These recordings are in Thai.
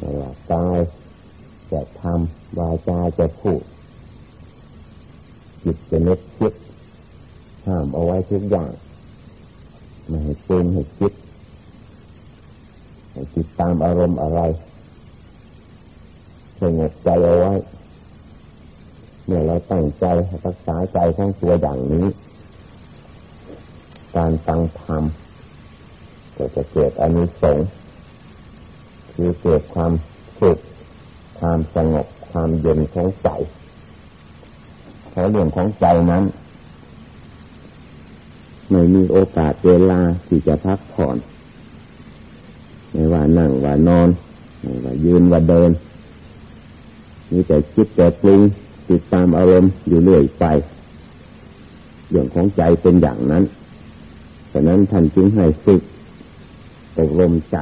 ไม่ว่ากายจะทำวาจาจะพูดจิตจะนึกคิดห้ามเอาไว้ทุกอย่างไม่ให้ปรุงให้คิดให้คิดตามอารมณ์อะไรสงบใจเอาไว้เมื่อเราตั้งใจรักษาใจทั้งตัวอย่างนี้ การฟังธรรมก็จะเกิดอนิสงส์ คือเกิดความสุขความสงบความเย็นของใจเพราะเรื่องของใจนั้นไม่มีโอกาสเวลาที่จะพักผ่อนไม่ว่านั่งว่านอนไม่ว่ายืนว่าเดินมีแต่คิดแต่ปรุงติดตามอารมณ์อยู่เรื่อยไปเรื่องของใจเป็นอย่างนั้นฉะนั้นท่านจึงให้ฝึกอบรมใจ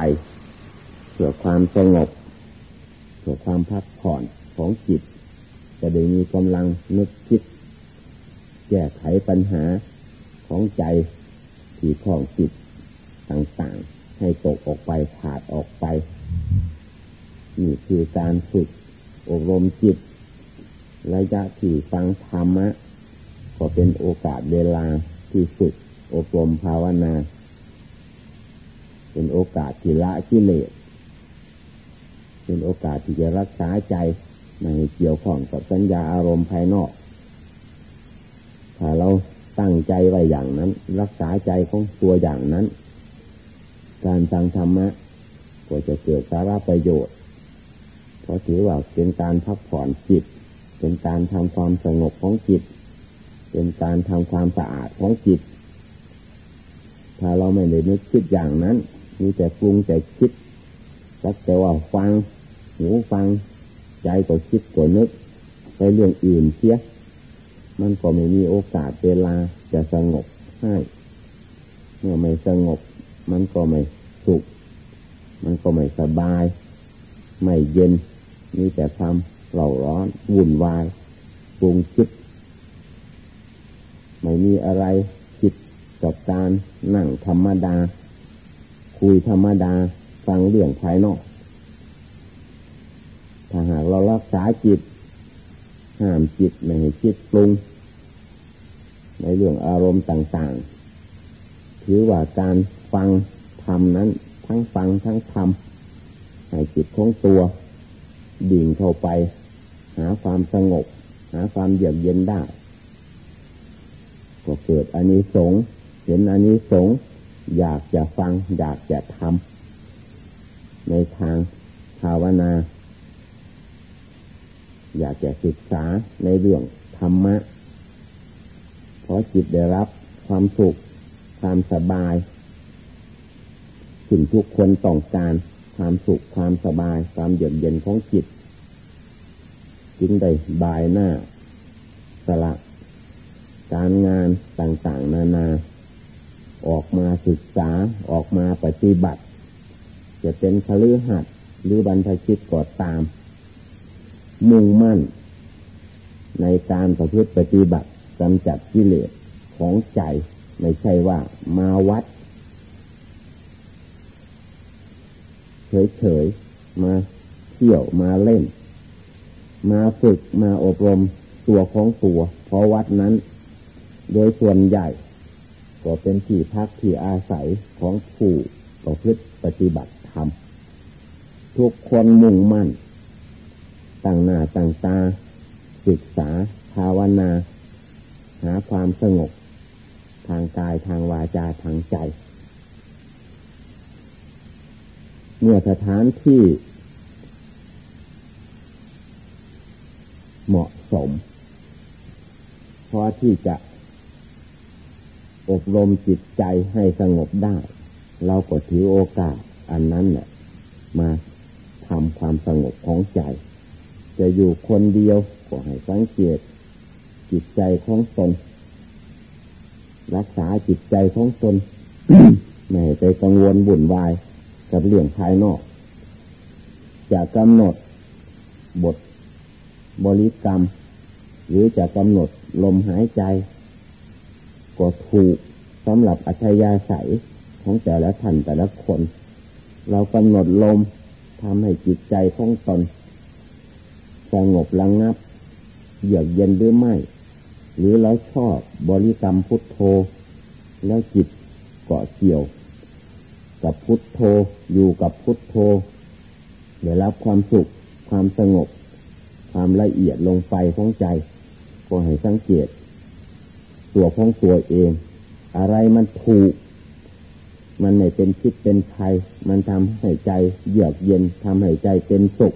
พื่อความสงบเพื่อความพักผ่อนของจิต จะได้มีกำลังนึกคิด แก้ไขปัญหาของใจที่คล้องจิตต่างๆ ให้ตกออกไปขาดออกไป นี่คือการฝึกอบรมจิต ระยะที่ฟังธรรมะก็เป็นโอกาสเวลาที่ฝึกอบรมภาวนา เป็นโอกาสที่ละกิเลส เป็นโอกาสที่จะรักษาใจไม่เกี่ยวข้องกับสัญญาอารมณ์ภายนอก ถ้าเราตั้งใจไว้อย่างนั้น รักษาใจของตัวอย่างนั้น การฟังธรรมะก็จะเกิดสาระประโยชน์ เพราะถือว่าเป็นการพักผ่อนจิต เป็นการทำความสงบของจิต เป็นการทำความสะอาดของจิต ถ้าเราไม่ได้นึกคิดอย่างนั้น มีแต่ปรุงแต่คิดสักแต่ว่าฟัง หูฟัง ใจก็คิดก็นึก ไปเรื่องอื่นเสีย มันก็ไม่มีโอกาสเวลาจะสงบให้เมื่อไม่สงบ มันก็ไม่สุข มันก็ไม่สบาย ไม่เย็นมีแต่ความเร่าร้อนวุ่นวายปรุงคิด ไม่มีอะไรคิดกับการนั่งธรรมดา คุยธรรมดา ฟังเรื่องภายนอก ถ้าหากเรารักษาจิต ห้ามจิตไม่ให้คิดปรุง ในเรื่องอารมณ์ต่างๆ ถือว่าการฟังทำนั้น ทั้งฟังทั้งทำให้จิตของตัว ดิ่งเข้าไป หาความสงบ หาความเยือกเย็นได้ ก็เกิดอันนี้สงเห็นอันนี้สงอยากจะฟัง อยากจะทำในทางภาวนา อยากจะศึกษาในเรื่องธรรมะเพราะจิตได้รับความสุข ความสบาย สิ่งทุกคนต้องการความสุขความสบาย ความเยือกเย็นของจิต จึงได้บายหน้า สละ การงานต่างๆ นานา ออกมาศึกษาออกมาปฏิบัติ จะเป็นคลือหัดหรือบรรพชิตก็ตาม มุ่งมั่น ในการประพฤติปฏิบัติกำจัดกิเลสของใจไม่ใช่ว่ามาวัด เฉยๆ มาเที่ยวมาเล่น มาฝึกมาอบรมตัวของตัวเพราะวัดนั้น โดยส่วนใหญ่ ก็เป็นที่พักที่อาศัยของผู้ประพฤติปฏิบัติธรรมทุกคนมุ่งมั่น ตั้งหน้าตั้งตาศึกษาภาวนา หาความสงบ ทางกายทางวาจาทางใจ เมื่อสถานที่ เหมาะสมพอที่จะอบรมจิตใจให้สงบได้ เราก็ถือโอกาสอันนั้นแหละมาทำความสงบของใจ จะอยู่คนเดียวก็ให้สังเกตจิตใจของตน รักษาจิตใจของตนไม่ไปกังวลบุ่นวาย กับเรื่องภายนอก จะกำหนดบทบริกรรม หรือจะกำหนดลมหายใจ ก็ถูกสำหรับอัธยาศัยของแต่ละท่านแต่ละคน เรากำหนดลมทำให้จิตใจของตน สงบระงงับเยือกเย็นหรือไม่ หรือเราชอบบริกรรมพุทโธ แล้วจิตเกาะเกี่ยว กับพุทโธอยู่กับพุทโธได้รับความสุขความสงบ ความละเอียดลงไปของใจก็ให้สังเกต ตัวของตัวเอง อะไรมันถูก มันไม่เป็นคิดเป็นภัย มันทำให้ใจเยือกเย็นทำให้ใจเป็นสุข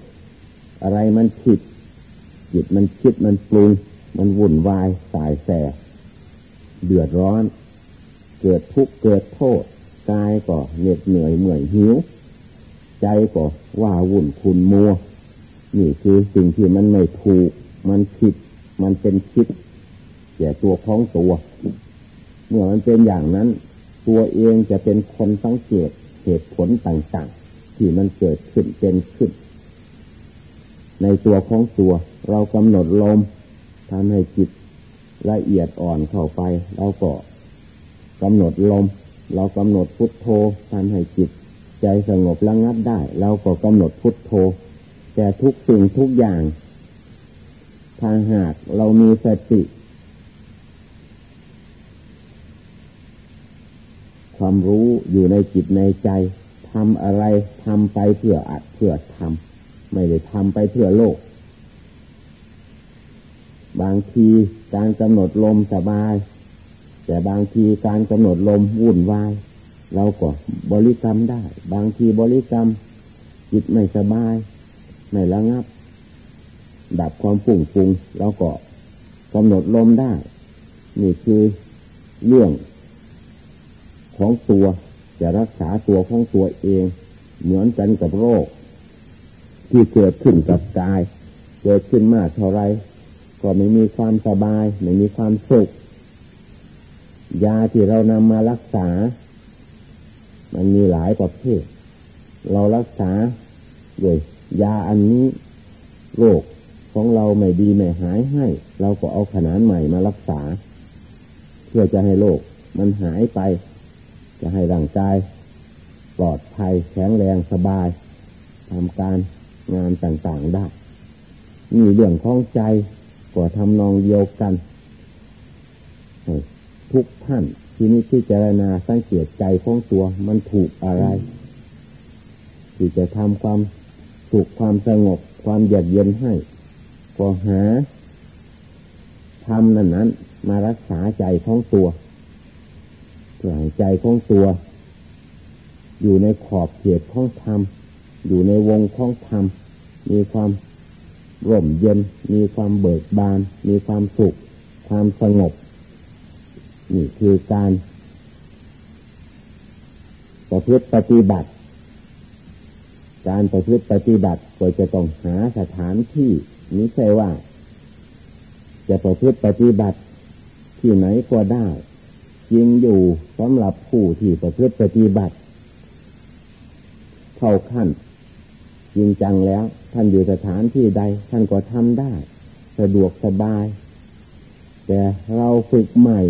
อะไรมันผิด จิตมันคิดมันปรุงมันวุ่นวายสายแส เดือดร้อน เกิดทุกข์เกิดโทษกายก็เหน็ดเหนื่อยเหนื่อยหิว ใจก็ว่าวุ่นคุณมัว นี่คือสิ่งที่มันไม่ถูก มันผิด มันเป็นคิดแก่ตัวของตัว เมื่อมันเป็นอย่างนั้น ตัวเองจะเป็นคนสังเกตเหตุผลต่างๆ ที่มันเกิดขึ้นเป็นขึ้น ในตัวของตัว เรากำหนดลมทำให้จิตละเอียดอ่อนเข้าไปเราก็กำหนดลม เรากำหนดพุทโธทำให้จิต ใจสงบระงับได้ เราก็กำหนดพุทโธ แต่ทุกสิ่งทุกอย่างถ้าหากเรามีสติความรู้อยู่ในจิตในใจทำอะไรทำไปเพื่ออัดเพื่อทำ ไม่ได้ทำไปเพื่อโลก บางทีการกำหนดลมสบาย แต่บางทีการกำหนดลมวุ่นวาย เราก็บริกรรมได้ บางทีบริกรรม จิตไม่สบาย ไม่ระงับ ดับความปุ่งปุงเราก็กำหนดลมได้ นี่คือเรื่องของตัวจะรักษาตัวของตัวเอง เหมือนกันกับโรค ที่เกิดขึ้นกับกาย เกิดขึ้นมากเท่าไร ก็ไม่มีความสบาย ไม่มีความสุข ยาที่เรานำมารักษา มันมีหลายประเภท เรารักษาด้วยยาอันนี้โรคของเราไม่ดีไม่หายให้ เราก็เอาขนานใหม่มารักษา เพื่อจะให้โรคมันหายไป จะให้ร่างกายปลอดภัยแข็งแรงสบายทำการ งานต่างๆได้มีเรื่องของใจก็ทำนองเดียวกัน ทุกท่านที่นี้ที่เจรณาสังเกตใจของตัวมันถูกอะไร ที่จะทำความสุขความสงบความเยือกเย็นให้ก็หาทำนั้นนั้น มารักษาใจของตัวเพื่อให้ใจของตัว อยู่ในขอบเขตของธรรม อยู่ในวงของธรรม มีความร่มเย็น มีความเบิกบาน มีความสุข ความสงบ นี่คือการประพฤติปฏิบัติ การประพฤติปฏิบัติก็จะต้องหาสถานที่นี้ใช่ว่า จะประพฤติปฏิบัติที่ไหนก็ได้จริงอยู่สำหรับผู้ที่ประพฤติปฏิบัติ เข้าขั้น จริงจังแล้ว ท่านอยู่สถานที่ใด ท่านก็ทำได้ สะดวกสบาย แต่เราฝึกใหม่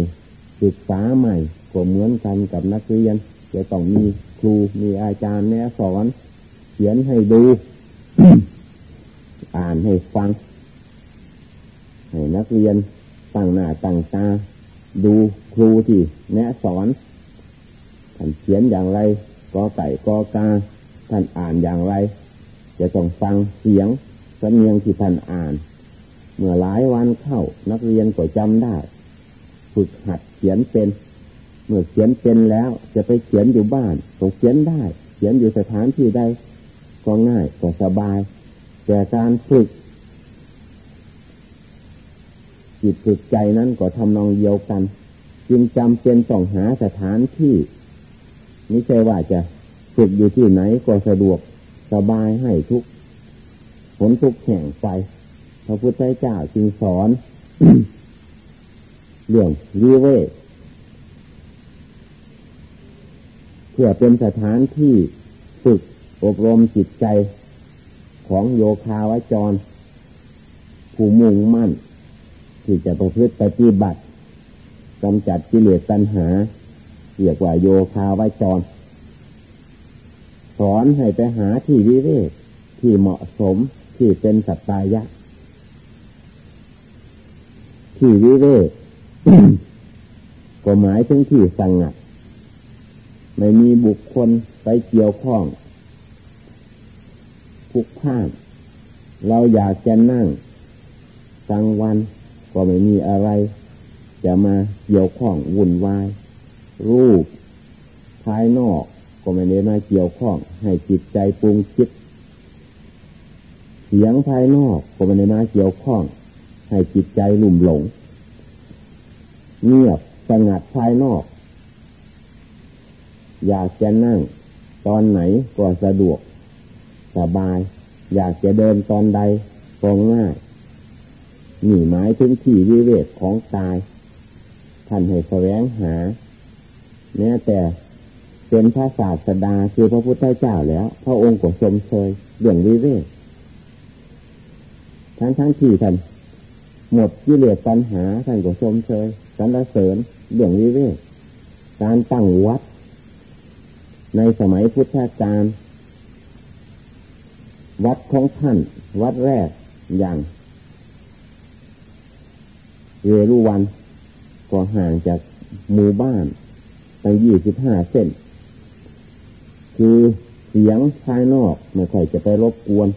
ศึกษาใหม่ก็เหมือนกันกับนักเรียนจะต้องมีครูมีอาจารย์แนะสอน เขียนให้ดู อ่านให้ฟังให้นักเรียนตั้งหน้าตั้งตาดูครูที่แนะสอนท่านเขียนอย่างไรก็ไก่ก็กาท่านอ่านอย่างไร จะต้องฟังเสียงสำเนียงที่ท่านอ่าน เมื่อหลายวันเข้านักเรียนก็จำได้ ฝึกหัดเขียนเป็น เมื่อเขียนเป็นแล้วจะไปเขียนอยู่บ้านก็เขียนได้ เขียนอยู่สถานที่ใดก็ง่ายก็สบาย แต่การฝึกจิตฝึกใจนั้นก็ทำนองเดียวกัน จึงจำเป็นต้องหาสถานที่ไม่ใช่ว่าจะฝึกอยู่ที่ไหนก็สะดวก สบายให้ทุกผลทุกแห่งไปพระพุทธเจ้าจึงสอน เรื่องวิเวกเพื่อเป็นสถานที่ฝึกอบรมจิตใจของโยคาวจร ผู้มุ่งมั่น ที่จะประพฤติปฏิบัติกำจัดกิเลสตัณหาเรียกว่าโยคาวจร สอนให้ไปหาที่วิเวกที่เหมาะสมที่เป็นสัตตายะ ที่วิเวกก็หมายถึงที่สงัด ไม่มีบุคคลไปเกี่ยวข้องทุกข้ามเราอยากจะนั่งกลางวันก็ไม่มีอะไร จะมาเกี่ยวข้องวุ่นวาย รูป ภายนอก ก็ไม่ได้มาเกี่ยวข้อง ให้จิตใจปรุงคิด เสียงภายนอกก็ไม่ได้มาเกี่ยวข้อง ให้จิตใจลุ่มหลง เงียบสงัดภายนอก อยากจะนั่ง ตอนไหนก็สะดวก สบาย อยากจะเดินตอนใดก็ง่ายนี่หมายถึงที่วิเวกของตาย ท่านให้แสวงหาแม้แต่ เป็นพระศาสดาคือพระพุทธเจ้าแล้ว พระองค์ก็ชมเชยเรื่องวิเวกทั้งทั้งที่ท่านหมดกิเลสปัญหาท่านก็ชมเชยสรรเสริญเรื่องวิเวกการตั้งวัด ในสมัยพุทธกาลวัดของท่าน วัดแรกอย่างเวรุวัน ก็ห่างจากหมู่บ้านตั้งยี่สิบห้าเส้น คือเสียงภายนอกไม่ค่อยจะไปรบกวน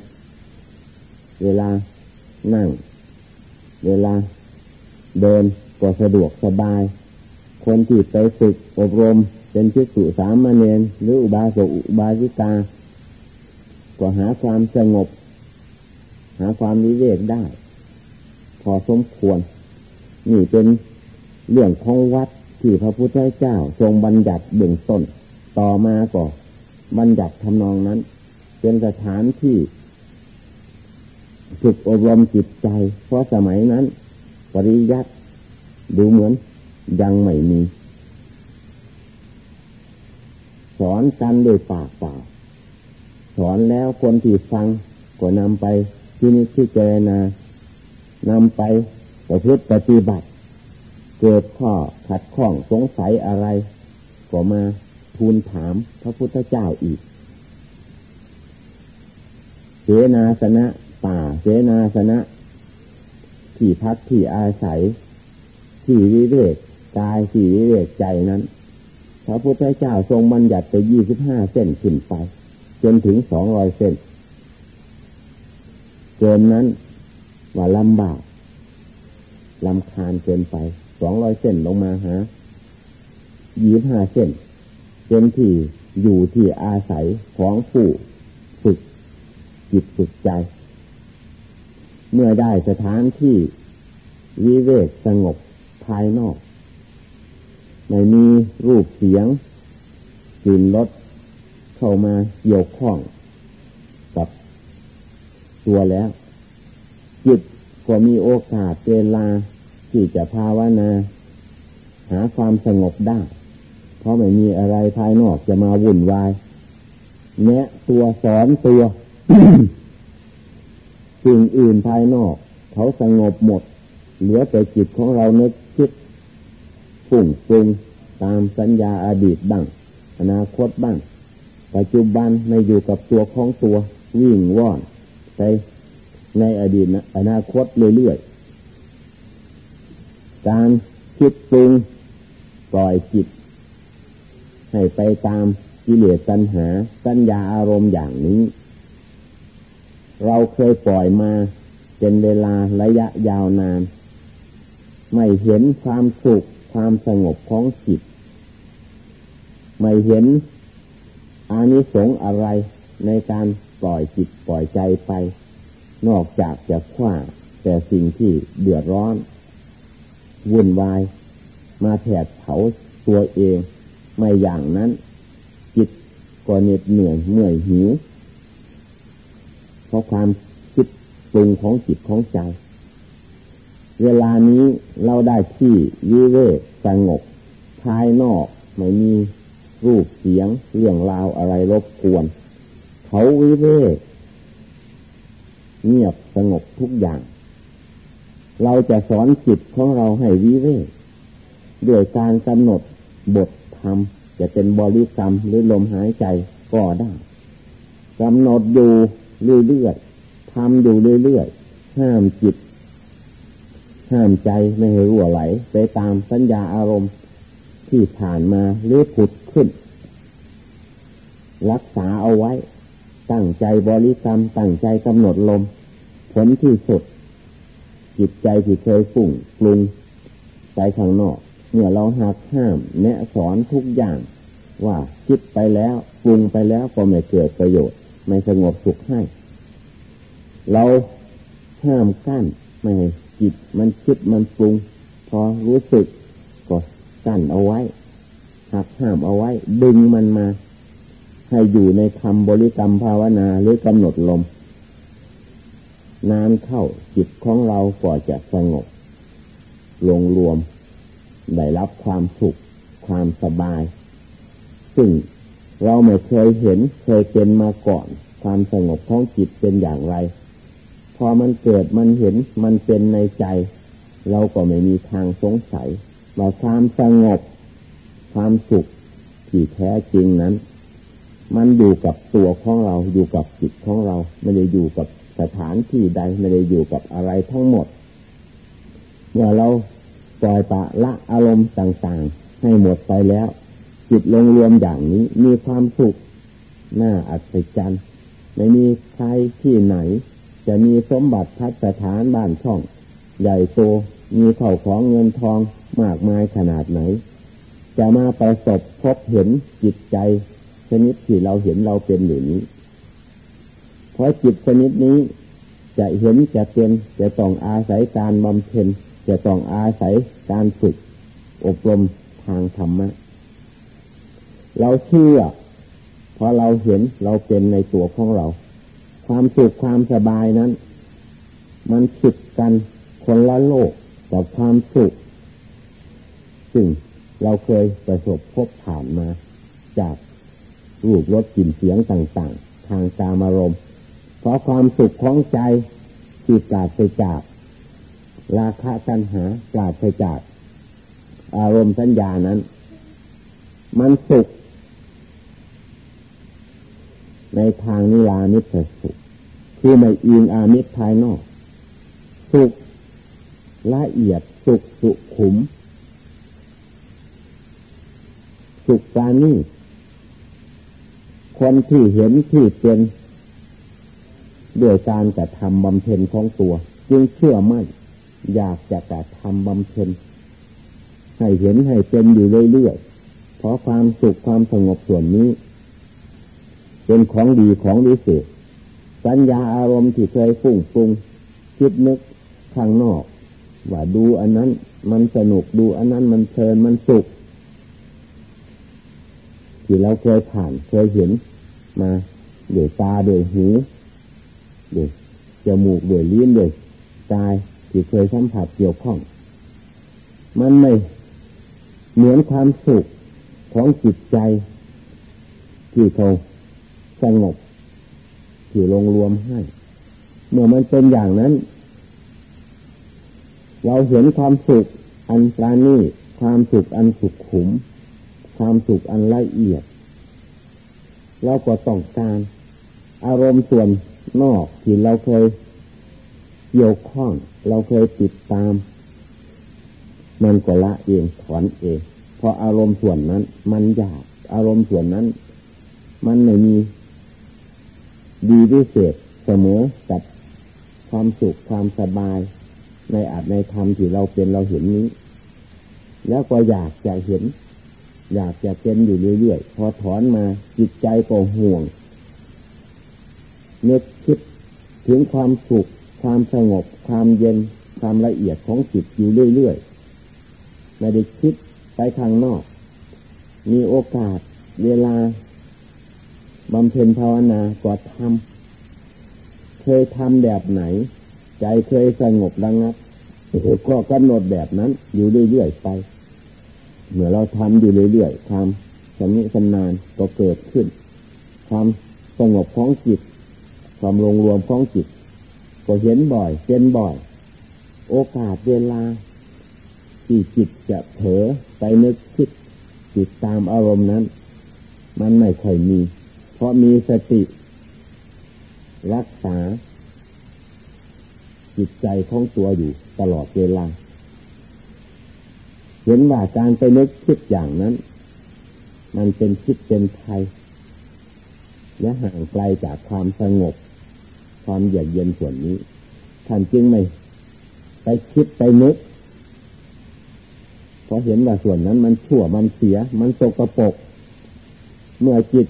เวลานั่ง เวลาเดินก็สะดวกสบาย คนที่ไปฝึกอบรมเป็นชิสุสามเณรหรืออุบาสกอุบาสิกา ก็หาความสงบ หาความวิเวกได้ พอสมควร นี่เป็นเรื่องของวัดที่พระพุทธเจ้าทรงบัญญัติเบื้องต้น ต่อมาก็ บัญญัติทำนองนั้น เป็นสถานที่ฝึกอบรมจิตใจ เพราะสมัยนั้น ปริยัติดูเหมือนยังไม่มี สอนกันด้วยปากเปล่า สอนแล้วคนที่ฟังก็นำไปที่นี้ที่เจนานำไปประพฤติปฏิบัติ เกิดข้อขัดข้องสงสัยอะไร ก็มา ทูลถามพระพุทธเจ้าอีก เสนาสนะป่า เสนาสนะ ที่พักที่อาศัย ที่วิเวกกายที่วิเวกใจนั้น พระพุทธเจ้าทรงบัญญัติไปยี่สิบห้าเส้นขึ้นไป จนถึงสองรอยเส้นเกินนั้นว่าลำบากลำคาญเกินไปสองรอยเส้นลงมาหายี่ห้าเส้น เป็นที่อยู่ที่อาศัยของผู้ฝึกจิตฝึกใจ เมื่อได้สถานที่วิเวกสงบภายนอก ไม่มีรูปเสียงกลิ่นรสเข้ามาเกี่ยวข้องกับตัวแล้ว จิตก็มีโอกาสเวลาที่จะภาวนา หาความสงบได้ ราะไม่มีอะไรภายนอกจะมาวุ่นวายแนะตัวสอนตัวสิ่งอื่นภายนอก เขาสงบหมด เหลือแต่จิตของเราเนึกคิดฝุ่งปรุงตามสัญญาอดีตบ้าง อนาคตบ้าง ปัจจุบันไม่อยู่กับตัวของตัววิ่งว่อนไปในอดีตอนาคตเรื่อยๆ การคิดปรุงปล่อยจิต ให้ไปตามกิเลสตัณหา สัญญาอารมณ์อย่างนี้ เราเคยปล่อยมาเป็นเวลาระยะยาวนาน ไม่เห็นความสุขความสงบของจิต ไม่เห็นอานิสงส์อะไรในการปล่อยจิตปล่อยใจไป นอกจากจะคว้าแต่สิ่งที่เดือดร้อน วุ่นวาย มาแผดเผาตัวเอง ไม่อย่างนั้น จิตก็เหน็ดเหนื่อยเมื่อยหิว เพราะความคิดปรุงของจิตของใจ เวลานี้เราได้ที่วิเวกสงบภายนอกไม่มีรูปเสียงเรื่องราวอะไรรบกวน เขาวิเวกเงียบสงบทุกอย่าง เราจะสอนจิตของเราให้วิเวกด้วยการกำหนดบท รรม จะเป็นบริกรรมหรือลมหายใจก็ได้กำหนดอยู่เรื่อยๆทำอยู่เรื่อยๆห้ามจิต ห้ามใจไม่ให้รั่วไหล ไปตามสัญญาอารมณ์ที่ผ่านมาหรือผุดขึ้น รักษาเอาไว้ ตั้งใจบริกรรม ตั้งใจกำหนดลม ผลที่สุด จิตใจที่เคยฝุ่งปรุงไปข้างนอก เมื่อเราหักห้ามแนะสอนทุกอย่าง ว่าคิดไปแล้วปรุงไปแล้วก็ไม่เกิดประโยชน์ ไม่สงบสุขให้ เราห้ามกั้นไม่ให้จิตมันคิดมันปรุง พอรู้สึกก็กั้นเอาไว้หักห้ามเอาไว้ ดึงมันมา ให้อยู่ในคำบริกรรมภาวนาหรือกำหนดลม นานเข้าจิตของเราก็จะสงบรวมรวม ได้รับความสุขความสบาย ซึ่งเราไม่เคยเห็นเคยเป็นมาก่อน ความสงบของจิตเป็นอย่างไร พอมันเกิดมันเห็นมันเป็นในใจ เราก็ไม่มีทางสงสัยว่าความสงบ ความสุขที่แท้จริงนั้น มันอยู่กับตัวของเราอยู่กับจิตของเรา ไม่ได้อยู่กับสถานที่ใดไม่ได้อยู่กับอะไรทั้งหมดเมื่อเรา ปล่อยปะละอารมณ์ต่างๆ ให้หมดไปแล้ว จิตลงรวมอย่างนี้มีความสุขน่าอัศจรรย์ไม่มีใครที่ไหน จะมีสมบัติพัฒฐานบ้านช่อง ใหญ่โตมีเข่าของเงินทองมากมายขนาดไหน จะมาประสบพบเห็นจิตใจชนิดที่เราเห็นเราเป็นอยู่นี้ เพราะจิตชนิดนี้จะเห็นจะเป็นจะต้องอาศัยการบำเพ็ญ จะต้องอาศัยการฝึกอบรมทางธรรมะ เราเชื่อพอเราเห็นเราเป็นในตัวของเรา ความสุขความสบายนั้น มันผิดกันคนละโลกกับความสุขซึ่งเราเคยประสบพบผ่านมา จากรูปรสกลิ่นเสียงต่าง ๆ ทางตามารมณ์เพราะความสุขของใจที่ปราศจาก ราคะตัณหาปราศจาก อารมณ์สัญญานั้น มันสุข ในทางนิรานิพสุข คือไม่อิงอามิตรภายนอก สุขละเอียดสุขสุขุม สุขกานี่คนที่เห็นที่เป็นด้วยการกระทำบำเพ็ญของตัว จึงเชื่อมั่น อยากจะกระทำบำเพ็ญให้เห็นให้เป็นอยู่เรื่อยๆเพราะความสุขความสงบส่วนนี้ เป็นของดีของวิเศษสัญญาอารมณ์ที่เคยฟุ้งฟุ้งคิดนึกข้างนอก ว่าดูอันนั้นมันสนุกดูอันนั้นมันเพลินมันสุข ที่เราเคยผ่านเคยเห็นมาด้วยตาด้วยหูด้วยจมูกด้วยลิ้นด้วยกาย ที่เคยสัมผัสเกี่ยวข้อง มันไม่เหมือนความสุขของจิตใจที่เขาสงบที่ลงรวมให้ เมื่อมันเป็นอย่างนั้น เราเห็นความสุขอันปราณีความสุขอันสุขขุม ความสุขอันละเอียดเราก็ต้องการ อารมณ์ส่วนนอกที่เราเคย เกี่ยวข้อง เราเคยติดตาม มันก็ละเองถอนเองเพราะอารมณ์ส่วนนั้น มันอยากอารมณ์ส่วนนั้น มันไม่มีดีพิเศษเสมอกับความสุขความสบาย ในอาจในธรรมที่เราเป็นเราเห็นนี้ แล้วก็อยากจะเห็น อยากจะเป็นอยู่เรื่อยๆพอถอนมาจิตใจก็ห่วงนึกคิดถึงความสุข ความสงบความเย็นความละเอียดของจิตอยู่เรื่อยๆไม่ได้คิดไปทางนอก มีโอกาสเวลาบำเพ็ญภาวนาก็ทำเคยทำแบบไหน ใจเคยสงบระงับก็กำหนดแบบนั้น อยู่เรื่อยๆไป เมื่อเราทำอยู่เรื่อยๆทำสำนิสำนานก็เกิดขึ้นความสงบของจิต ความรวมรวมของจิต ก็เห็นบ่อยเป็นบ่อย โอกาสเวลา ที่จิตจะเผลอไปนึกคิดจิตตามอารมณ์นั้น มันไม่ค่อยมี เพราะมีสติ รักษา จิตใจของตัวอยู่ตลอดเวลา เห็นว่าการไปนึกคิดอย่างนั้น มันเป็นคิดเป็นภัยและห่างไกลจากความสงบ ความเยือกเย็นส่วนนี้ ท่านจึงไม่ไปคิดไปนึกเพราะเห็นว่าส่วนนั้นมันชั่วมันเสีย มันตกกระปกเมื่อจิต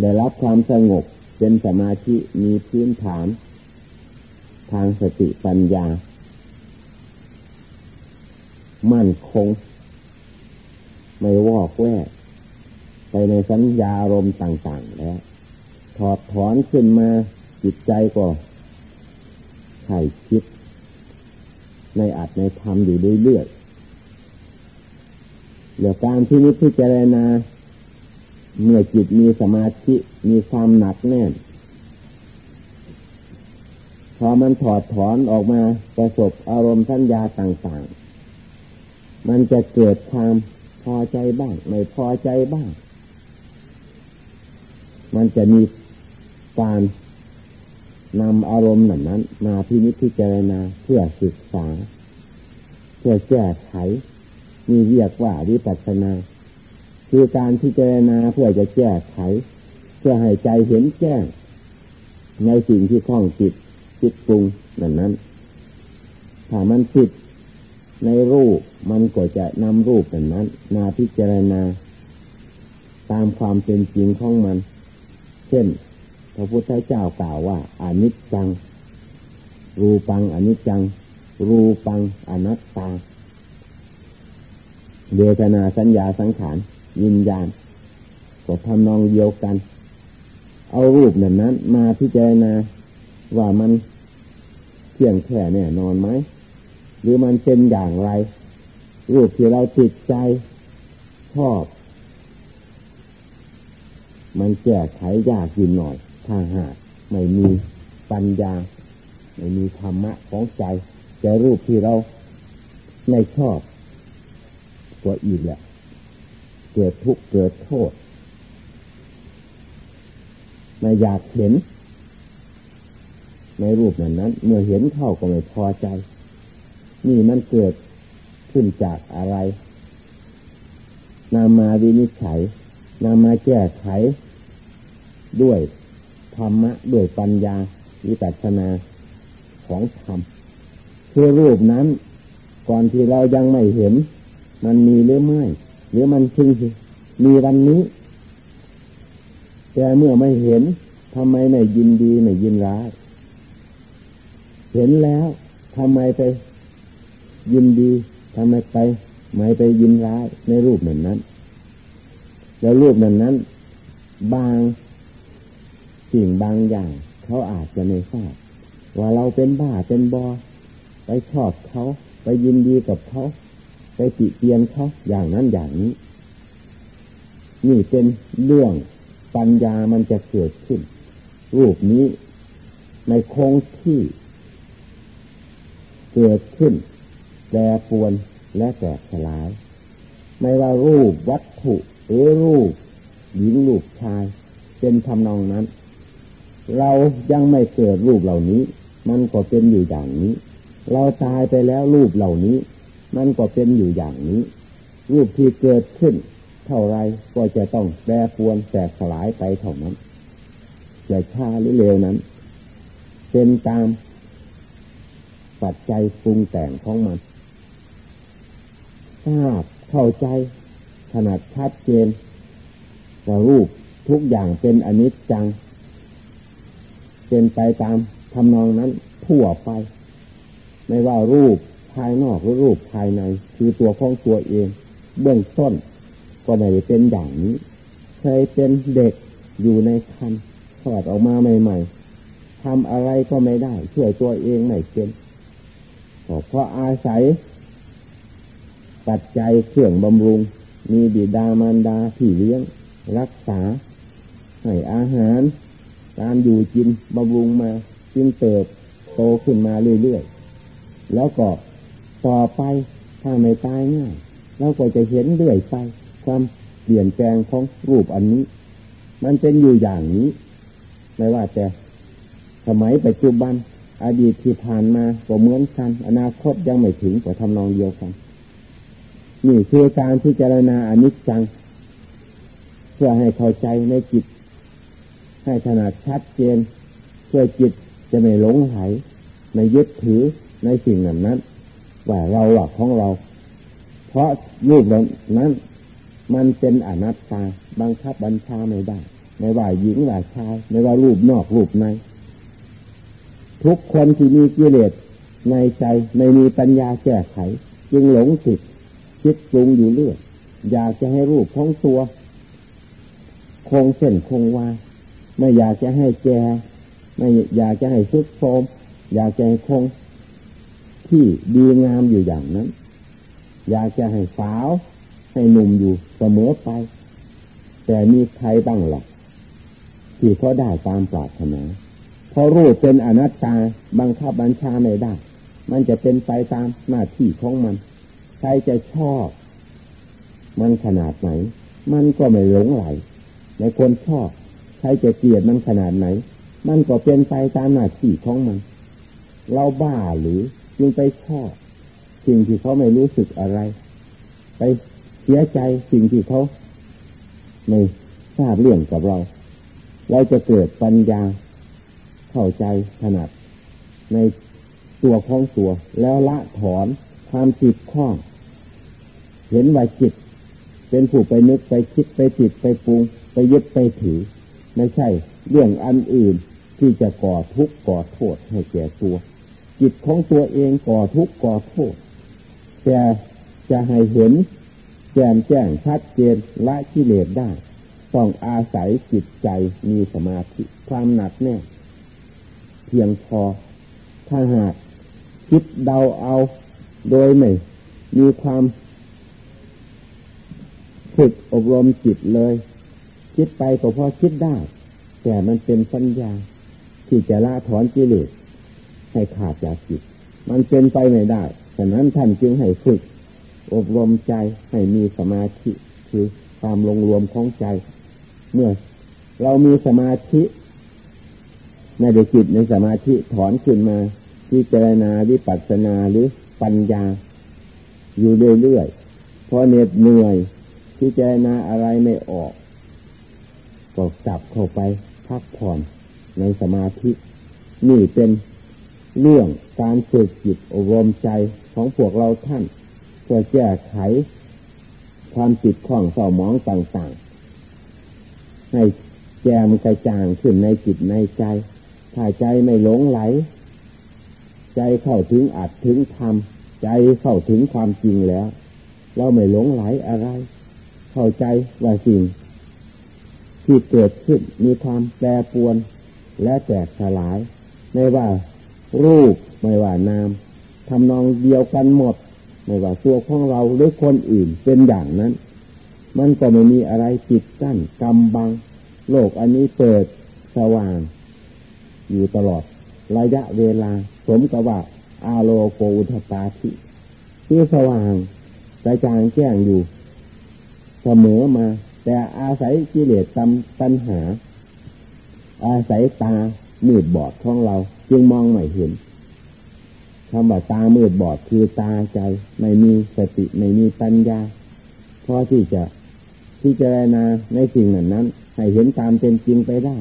ได้รับความสงบเป็นสมาธิมีพื้นฐาน ทางสติปัญญา มั่นคง ไม่วอกแวกไปในสัญญารมต่าง ๆ แล้ว ถอดถอนขึ้นมา จิตใจก็ไข่คิด ในอัดในธรรมอยู่เรื่อยๆเรื่องการที่นิพพิจารณาเมื่อจิตมีสมาธิมีความหนักแน่น พอมันถอดถอนออกมาประสบอารมณ์สัญญาต่างๆ มันจะเกิดความพอใจบ้าง ไม่พอใจบ้าง มันจะมีการ นำอารมณ์นั้นนั้น มาพินิจพิจารณาเพื่อศึกษา เพื่อแก้ไขมีเรียกว่าวิปัสสนา คือการพิจารณาเพื่อจะแก้ไข เพื่อให้ใจเห็นแจ้ง ในสิ่งที่ข้องจิตจิตปรุงนั่นนั้น ถ้ามันผิดในรูปมันก็จะนำรูปนั้นนั้น มาพิจารณา ตามความเป็นจริงของมัน เช่น ระพุทธเจ้ากล่าวว่าอนิจจัง รูปังอนิจจัง รูปังอนัตตาเดชนาสัญญาสังขารวิญญาณก็ทำนองเดียวกัน เอารูปนั้นนั้น มาพิจารณาว่ามันเที่ยงแค่เนี่ยนอนไหม หรือมันเป็นอย่างไร รูปที่เราติดใจชอบ มันแก้ไขยากยู่หน่อย ถ้าหากไม่มีปัญญา ไม่มีธรรมะของใจจะรูปที่เราไม่ชอบตัวอีกแหละเกิดทุกข์เกิดโทษไม่อยากเห็น ในรูปนั้นนั้น เมื่อเห็นเข้าก็ไม่พอใจ นี่มันเกิดขึ้นจากอะไรนามาวินิจฉัยนามาแก้ไขด้วย ธรรมะด้วยปัญญาวิปัสสนาของธรรมคือรูปนั้น ก่อนที่เรายังไม่เห็น มันมีหรือไม่หรือมันจึงมีวันนี้ แต่เมื่อไม่เห็นทำไมไม่ยินดีไม่ยินร้ายเห็นแล้วทำไมไปยินดีทำไมไปไม่ไปยินร้ายในรูปนั้นนั้น แล้วรูปนั้นนั้น บาง สิ่งบางอย่าง เขาอาจจะไม่ทราบว่าเราเป็นบ้าเป็นบอไปชอบเขาไปยินดีกับเขาไปติเตียนเขาอย่างนั้นอย่างนี้ นี่เป็นเรื่องปัญญามันจะเกิดขึ้น รูปนี้ในคงที่เกิดขึ้นแปรปวนและแตกสลาย ไม่ว่ารูปวัตถุหรือรูปหญิงรูปชาย เป็นทำนองนั้น เรายังไม่เกิดรูปเหล่านี้ มันก็เป็นอยู่อย่างนี้ เราตายไปแล้วรูปเหล่านี้ มันก็เป็นอยู่อย่างนี้ รูปที่เกิดขึ้น เท่าไรก็จะต้องแปรปวนแตกสลายไปเท่านั้นจะช้าหรือเร็วนั้น เป็นตามปัจจัยปรุงแต่งของมันทราบเข้าใจขนาดชัดเจนว่ารูปทุกอย่างเป็นอนิจจัง เป็นไปตามทำนองนั้นทั่วไป ไม่ว่ารูปภายนอกหรือรูปภายใน คือตัวของตัวเอง เบื้องต้น ก็ไม่ได้เป็นอย่างนี้เคยเป็นเด็กอยู่ในคันคลอดออกมาใหม่ ๆทำอะไรก็ไม่ได้ ช่วยตัวเองไม่เป็นเพราะอาศัย ปัจจัยเครื่องบำรุง มีบิดามารดาที่เลี้ยง รักษา ให้อาหาร การอยู่กินบำรุงมาจึงเติบโตขึ้นมาเรื่อยๆ แล้วก็ต่อไปถ้าไม่ตายง่ายเราก็จะเห็นเรื่อยไป ความเปลี่ยนแปลงของรูปอันนี้ มันเป็นอยู่อย่างนี้ไม่ว่าแต่สมัยปัจจุบัน อดีตที่ผ่านมาก็เหมือนกัน อนาคตยังไม่ถึงก็ทำนองเดียวกันนี่คือการพิจารณาอนิจจัง เพื่อให้เข้าใจในจิต ให้ถนัดชัดเจน เพื่อจิตจะไม่หลงไหลไม่ยึดถือในสิ่งนั้นนั้นว่าเราหลักของเรา เพราะรูปนั้น มันเป็นอนัตตาบังคับบัญชาไม่ได้ไม่ว่าหญิงว่าชายไม่ว่ารูปนอกรูปในทุกคนที่มีกิเลสในใจไม่มีปัญญาแก้ไข จึงหลงติดคิดปรุงอยู่เรื่อยอยากจะให้รูปของตัว คงเส้นคงวา ไม่อยากจะให้แก่ไม่อยากจะให้สุดโทมอยากจะให้คงที่ดีงามอยู่อย่างนั้น อยากจะให้สาว ให้หนุ่มอยู่เสมอไป แต่มีใครบ้างหรอกที่เขาได้ตามปรารถนาเพราะรูปเป็นอนัตตาบังคับบัญชาไม่ได้ มันจะเป็นไปตามหน้าที่ของมัน ใครจะชอบ มันขนาดไหน มันก็ไม่หลงไหลในคนชอบ ใครจะเกลียดมันขนาดไหน มันก็เป็นไปตามหน้าที่ของมัน เราบ้าหรือจึงไปชอบสิ่งที่เขาไม่รู้สึกอะไร ไปเสียใจสิ่งที่เขาไม่ทราบเรื่องกับเรา เราจะเกิดปัญญาเข้าใจถนัด ในตัวของตัว แล้วละถอนความจิตข้อง เห็นว่าจิต เป็นผู้ไปนึกไปคิดไปจิตไปปรุง ไปยึดไปถือ ไม่ใช่ เรื่องอันอื่นที่จะก่อทุกข์ก่อโทษให้แก่ตัว จิตของตัวเองก่อทุกข์ก่อโทษแต่จะให้เห็นแจ่มแจ้งชัดเจนละกิเลสได้ ต้องอาศัยจิตใจมีสมาธิความหนักแน่เพียงพอถ้าหากคิดเดาเอาโดยไม่มีความฝึกอบรมจิตเลย คิดไปก็พอคิดได้ แต่มันเป็นปัญญา ที่จะละถอนกิเลสให้ขาดจากจิต มันเป็นไปไม่ได้ฉะนั้นท่านจึงให้ฝึก อบรมใจให้มีสมาธิคือความลงรวมของใจ เมื่อเรามีสมาธิในเดจิตในสมาธิถอนขึ้นมาพิจารณาวิปัสสนาหรือปัญญา อยู่เรื่อยๆพราะเหน็ดเหนื่อยพิจารณาอะไรไม่ออก ก็กลับเข้าไปพักผ่อนในสมาธินี่เป็นเรื่องการฝึกจิตอบรมใจของพวกเราท่านเพื่อแก้ไข ความติดข้องเศร้าหมองต่างๆ ให้แจมกระจ่างขึ้นในจิตในใจ ถ้าใจไม่หลงไหล ใจเข้าถึงอัดถึงทำใจเข้าถึงความจริงแล้ว เราไม่หลงไหลอะไร เข้าใจว่าสิ่ง ที่เกิดขึ้นมีความแปรปวนและแตกสลาย ไม่ว่ารูปไม่ว่านามทำนองเดียวกันหมด ไม่ว่าตัวของเราหรือคนอื่นเป็นอย่างนั้น มันก็ไม่มีอะไรปิดกั้นกำบัง โลกอันนี้เปิดสว่าง อยู่ตลอดระยะเวลา สมกับว่าอาโลโกอุทปาธิที่สว่างกระจางแจ้งอยู่ เสมอมา แต่อาศัยกิเลสตำปัญหา อาศัยตามืดบอดของเรา จึงมองไม่เห็นคำว่าตามืดบอดคือตาใจไม่มีสติไม่มีปัญญาพอที่จะพิจารณาในสิ่งนั้นนั้น ให้เห็นตามเป็นจริงไปได้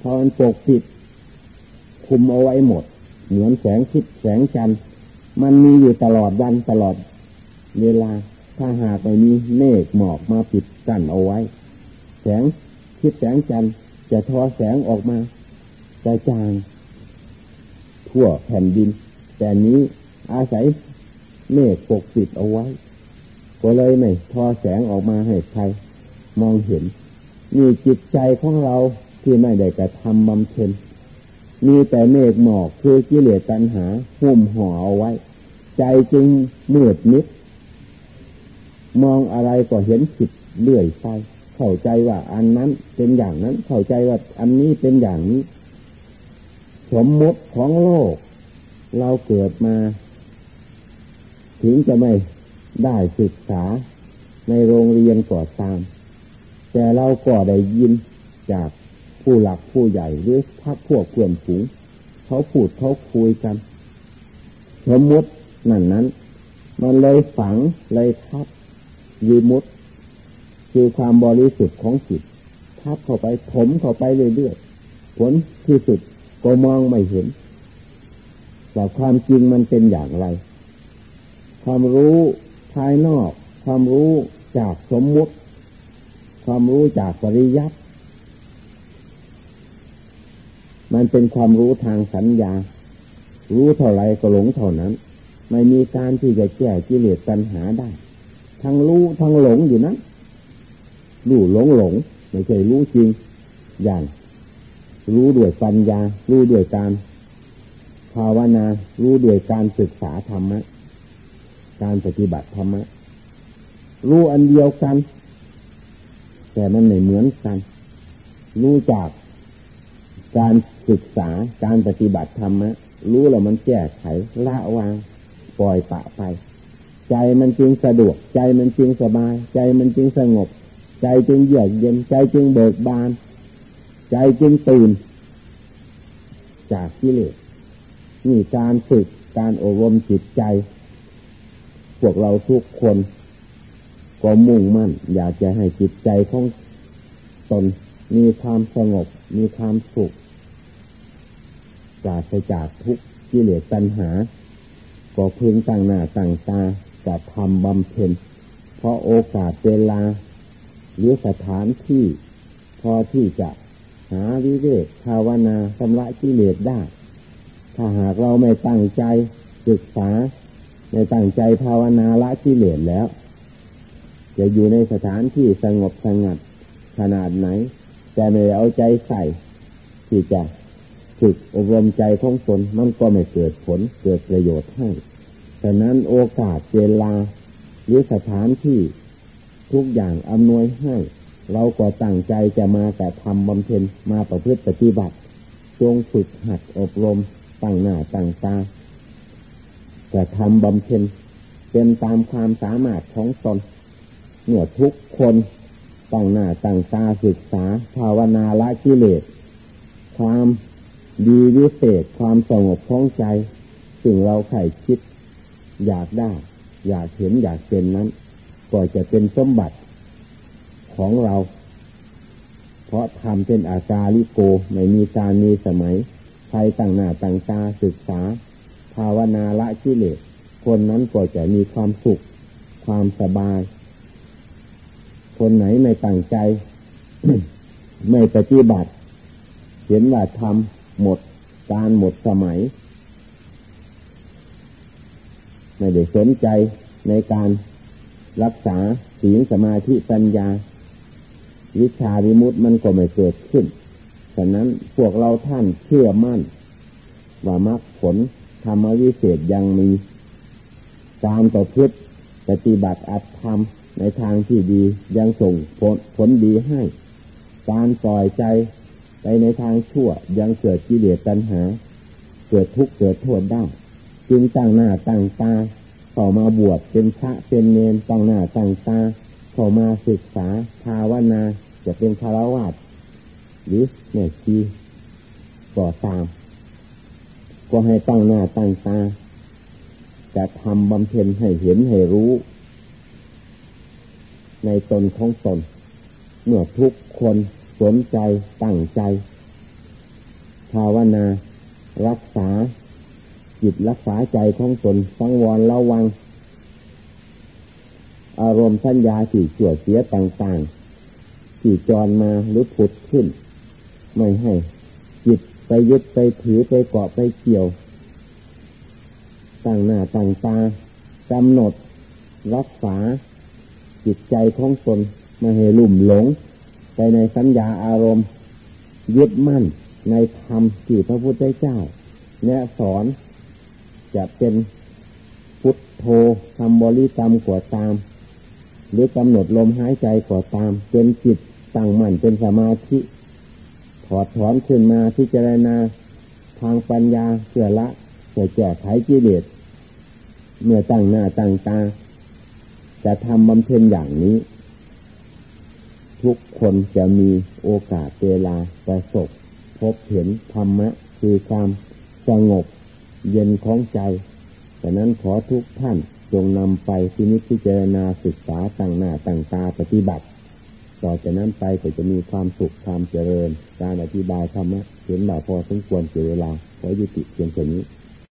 พอมันปกปิดคุมเอาไว้หมด เหมือนแสงคิดแสงจันทร์มันมีอยู่ตลอดวันตลอดเวลา ถ้าหากไม่มีเมฆหมอกมาปิดกั้นเอาไว้ แสงคิดแสงจันทร์จะทอแสงออกมากระจาง ทั่วแผ่นดิน แต่นี้อาศัยเมฆปกปิดเอาไว้ ก็เลยไม่พอแสงออกมาให้ใครมองเห็นมีจิตใจของเราที่ไม่ได้กระทำบำเพ็ญมีแต่เมฆหมอกคือกิเลสตัณหาหุ้มห่อเอาไว้ ใจจึงมืดมิด มองอะไรก็เห็นผิดเลื่อยไปเข้าใจว่าอันนั้นเป็นอย่างนั้น เข้าใจว่าอันนี้เป็นอย่างนี้ สมมติของโลก เราเกิดมา ถึงจะไม่ได้ศึกษาในโรงเรียนก่อตาม แต่เราก็ได้ยินจากผู้หลักผู้ใหญ่หรือพักพวกเพื่อนฝูงเขาพูดเขาคุยกัน สมมตินั่นนั้น มันเลยฝังเลยทับ ยีมุดคือความบริสุทธิ์ของจิตทับเข้าไปถมเข้าไปเรื่อยๆผลที่สุดก็มองไม่เห็นแต่ความจริงมันเป็นอย่างไร ความรู้ภายนอก ความรู้จากสมมุติ ความรู้จากปริยัติมันเป็นความรู้ทางสัญญา รู้เท่าไรก็หลงเท่านั้น ไม่มีการที่จะแก้กิเลสปัญหาได้ ทั้งรู้ทั้งหลงอยู่นั้นรู้หลงหลงไม่ใช่รู้จริง อย่าง รู้ด้วยปัญญา รู้ด้วยการภาวนา รู้ด้วยการศึกษาธรรมะ การปฏิบัติธรรมะ รู้อันเดียวกัน แต่มันไม่เหมือนกัน รู้จากการศึกษา การปฏิบัติธรรมะ รู้แล้วมันแก้ไขละวาง ปล่อยปะไป ใจมันจึงสะดวก ใจมันจึงสบาย ใจมันจึงสงบ ใจจึงเยือกเย็น ใจจึงเบิกบาน ใจจึงตื่น จากกิเลสนี่การฝึกการอบรมจิตใจ พวกเราทุกคน ก็มุ่งมั่น อยากจะให้จิตใจของตนมีความสงบ มีความสุขปราศจากทุกกิเลสตัณหา ก็พึงตั้งหน้าตั้งตา จะทำบำเพ็ญ เพราะโอกาสเวลา หรือสถานที่พอที่จะหาวิเวกภาวนาสำระกิเลสได้ ถ้าหากเราไม่ตั้งใจศึกษาไม่ตั้งใจภาวนาละกิเลสแล้ว จะอยู่ในสถานที่สงบสงัดขนาดไหน แต่ไม่เอาใจใส่ที่จะฝึกอบรมใจของตนมันก็ไม่เกิดผลเกิดประโยชน์ให้ ฉะนั้นโอกาสเวลาหรือสถานที่ทุกอย่างอำนวยให้ เราก็ตั้งใจจะมาแต่ทำบำเพ็ญมาประพฤติปฏิบัติ จงฝึกหัดอบรมตั้งหน้าตั้งตาจะทำบำเพ็ญเป็นตามความสามารถของตนเมื่อทุกคนตั้งหน้าตั้งตาศึกษาภาวนาละกิเลส ความดีวิเศษความสงบของใจ สิ่งเราใข่คิด อยากได้ อยากเห็นอยากเป็นนั้น ก็จะเป็นสมบัติของเรา เพราะทำเป็นอาการิโกไม่มีการมีสมัยใครต่างหน้าต่างตาศึกษา ภาวนาละกิเลสคนนั้นก็จะมีความสุข ความสบาย คนไหนไม่ตั้งใจ ไม่ปฏิบัติ เห็นว่าทำหมดการหมดสมัย ไม่ได้สนใจในการรักษาศีลสมาธิปัญญา วิชาวิมุตต์มันก็ไม่เกิดขึ้นฉะนั้นพวกเราท่านเชื่อมั่น ว่ามรรคผลธรรมวิเศษยังมีการต่อพืชปฏิบัติอัตธรรมในทางที่ดียังส่งผลผลดีให้ การปล่อยใจไปในทางชั่วยังเกิดกิเลสตัณหา เกิดทุกข์เกิดโทษได้ จึงตั้งหน้าตั้งตาเข้ามาบวชเป็นพระเป็นเนรตั้งหน้าตั้งตาเข้ามาศึกษาภาวนาจะเป็นคารวะหรือแม่ชีก่อตาม ก็ให้ตั้งหน้าตั้งตาจะทำบำเพ็ญให้เห็นให้รู้ ในตนของตน เมื่อทุกคนสนใจตั้งใจ ภาวนา รักษา จิตรักษาใจของตนสังวรระวัง อารมณ์สัญญาที่เฉื่อยเสียต่างๆ ที่จรมาหรือผุดขึ้น ไม่ให้จิตไปยึดไปถือไปเกาะไปเกี่ยวตั้งหน้าตั้งตากำหนด รักษา จิตใจของตนไม่ให้ลุ่มหลง ไปในสัญญาอารมณ์ยึดมั่นในธรรมที่พระพุทธเจ้า แนะสอน จะเป็นพุทโธทำบริกรรมกว่าตาม หรือกำหนดลมหายใจกว่าตาม เป็นจิตตั้งมั่นเป็นสมาธิถอดถอนขึ้นมาที่เจรณาทางปัญญาเสื่อละเสื่อแก้ไขกิเลสเมื่อตั้งหน้าตั้งตา จะทำบำเพ็ญอย่างนี้ ทุกคนจะมีโอกาสเวลาประสบ พบเห็นธรรมะ คือความสงบ เย็นของใจดังนั้นขอทุกท่านจงนำไปที่นิพพิจารณาศึกษาตั้งหน้าตั้งตาปฏิบัติ ต่อจากนั้นไปก็จะมีความสุขความเจริญ การอธิบายธรรมะเห็นหล่าพอสมควรเสียเวลาขอยุติเพียงแค่นี้